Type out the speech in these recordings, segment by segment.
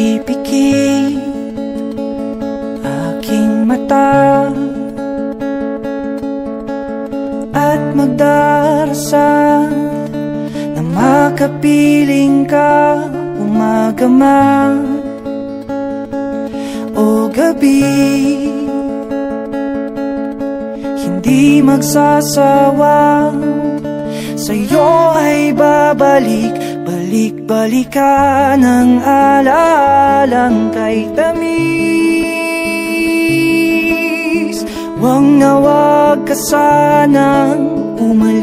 Napipikit aking mata. At magdarasal na makapiling ka umaga man o gabi Hindi magsasawa. Sa'yo ay babalik Balik-balikan ang alaalang kay tamis. Huwag na wag ka sanang umalis.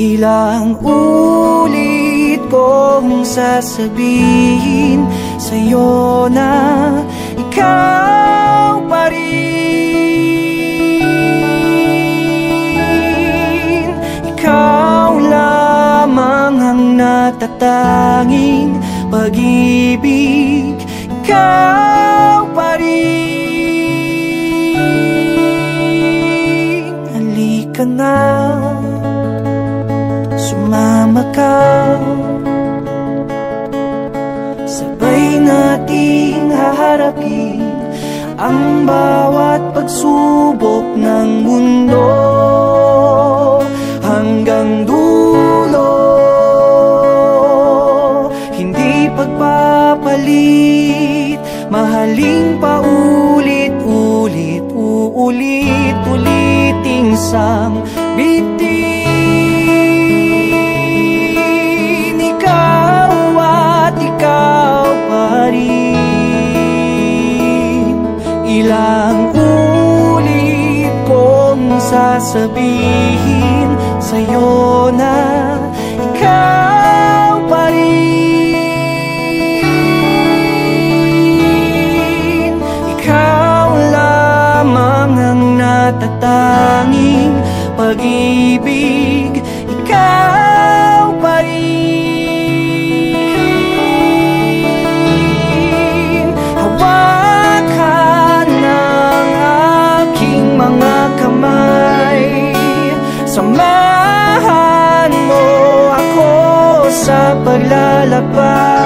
Ilang ulit kong sasabihin Sa'yo na ikaw natatanging pag-ibig Ikaw pa rin. Halika na Sumama ka. Sabay nating haharapin Ang bawat pagsubok ng mundo Mahaling paulit-ulit Uulit-uliting sang bitin. Ikaw at ikaw pa rin. Ilang ulit kong sasabihin Sa'yo na natatanging pag-ibig Ikaw pa rin Hawakan ng aking mga kamay. Samahan mo ako sa paglalakbay